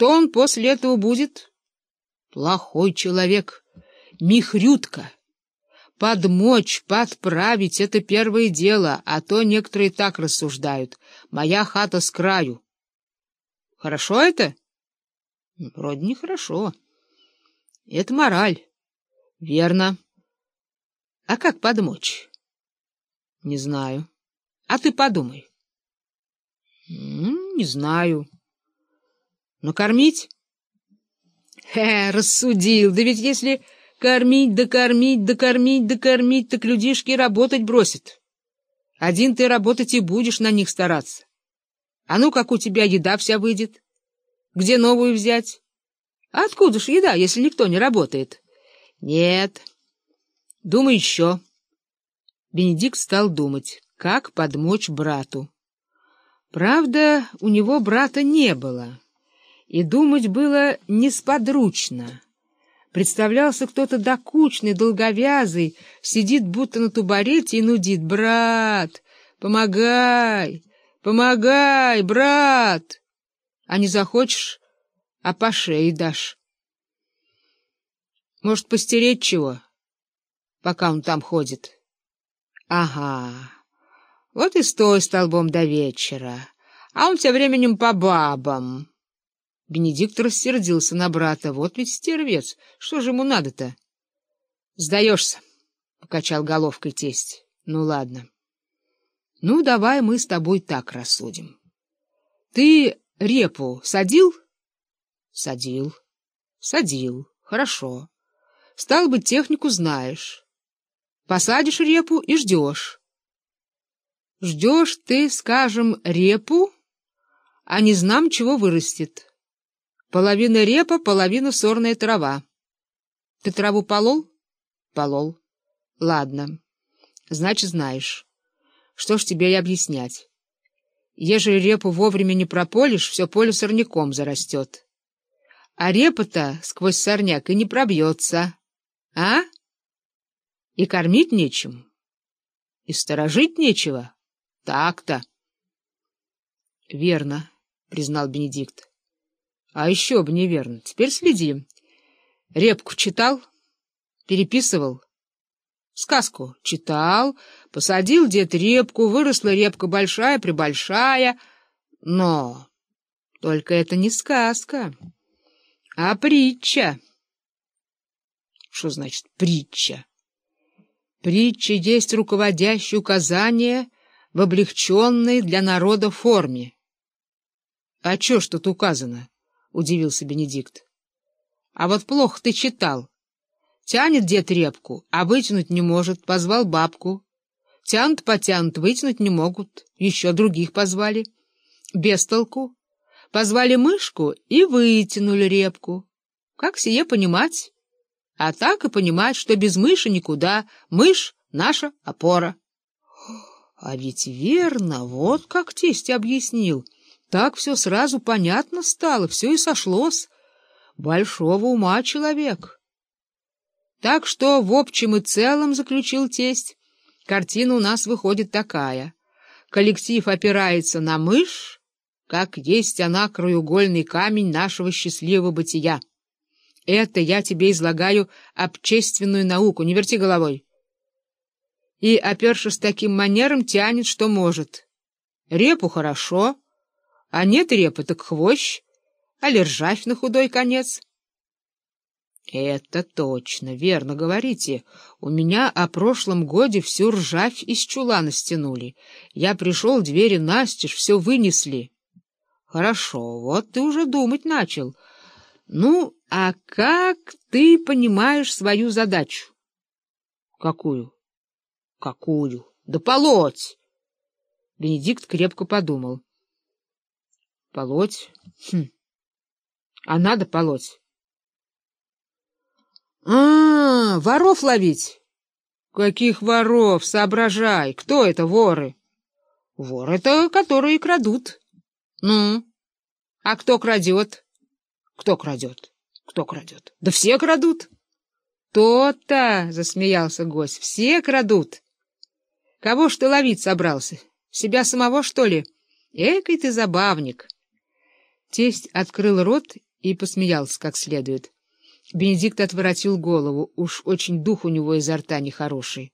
Что он после этого будет? Плохой человек, михрютка. Подмочь, подправить — это первое дело, а то некоторые так рассуждают. Моя хата с краю. Хорошо это? Вроде нехорошо. Это мораль. Верно. А как подмочь? Не знаю. А ты подумай. Не знаю. Но кормить? Хе, рассудил. Да ведь если кормить, да кормить, да кормить, да кормить, так людишки работать бросят. Один ты работать и будешь на них стараться. А ну, как у тебя еда вся выйдет? Где новую взять? А откуда ж еда, если никто не работает? Нет. Думай еще. Бенедикт стал думать, как подмочь брату. Правда, у него брата не было, и думать было несподручно. Представлялся кто-то докучный, долговязый, сидит будто на тубарете и нудит. «Брат, помогай! Помогай, брат!» А не захочешь, а по шее дашь. Может, постереть чего, пока он там ходит? Ага, вот и стой столбом до вечера, а он тем временем по бабам. Бенедикт рассердился на брата. Вот ведь стервец, что же ему надо-то? — Сдаешься, — покачал головкой тесть. — Ну, ладно. — Ну, давай мы с тобой так рассудим. Ты репу садил? — Садил. — Садил. Хорошо. Стал быть, технику знаешь. Посадишь репу и ждешь. Ждешь ты, скажем, репу, а не знам, чего вырастет. Половина репа, половина сорная трава. Ты траву полол? Полол. Ладно. Значит, знаешь. Что ж тебе и объяснять. Ежели репу вовремя не прополишь, все поле сорняком зарастет. А репа-то сквозь сорняк и не пробьется. А? И кормить нечем. И сторожить нечего. Так-то. — Верно, — признал Бенедикт. А еще бы неверно. Теперь следи. Репку читал? Переписывал? Сказку читал, посадил дед репку, выросла репка большая-пребольшая. Но только это не сказка, а притча. Что значит притча? Притча есть руководящее указание в облегченной для народа форме. А что ж тут указано? — удивился Бенедикт. — А вот плохо ты читал. Тянет дед репку, а вытянуть не может, позвал бабку. Тянут, потянут, вытянуть не могут, еще других позвали. Без толку. Позвали мышку и вытянули репку. Как сие понимать? А так и понимать, что без мыши никуда, мышь — наша опора. А ведь верно, вот как тесть объяснил — так все сразу понятно стало, все и сошлось. Большого ума человек. Так что, в общем и целом, заключил тесть, картина у нас выходит такая. Коллектив опирается на мышь, как есть она краеугольный камень нашего счастливого бытия. Это я тебе излагаю общественную науку, не верти головой. И, опершись таким манером, тянет, что может. Репу хорошо — а нет репы, так хвощ, а ржавь на худой конец. — Это точно, верно говорите. У меня о прошлом годе всю ржавь из чулана стянули. Я пришел, двери настежь, все вынесли. — Хорошо, вот ты уже думать начал. Ну, а как ты понимаешь свою задачу? — Какую? — Какую? Да полоть! Бенедикт крепко подумал. Полоть? Хм. А надо полоть. А, воров ловить? Каких воров? Соображай. Кто это воры? Воры это которые крадут. Ну, а кто крадет? Кто крадет? Кто крадет? Да все крадут. То-то, засмеялся гость, все крадут. Кого ж ты ловить собрался? Себя самого, что ли? Экой ты забавник. Тесть открыл рот и посмеялся как следует. Бенедикт отворотил голову, уж очень дух у него изо рта нехороший.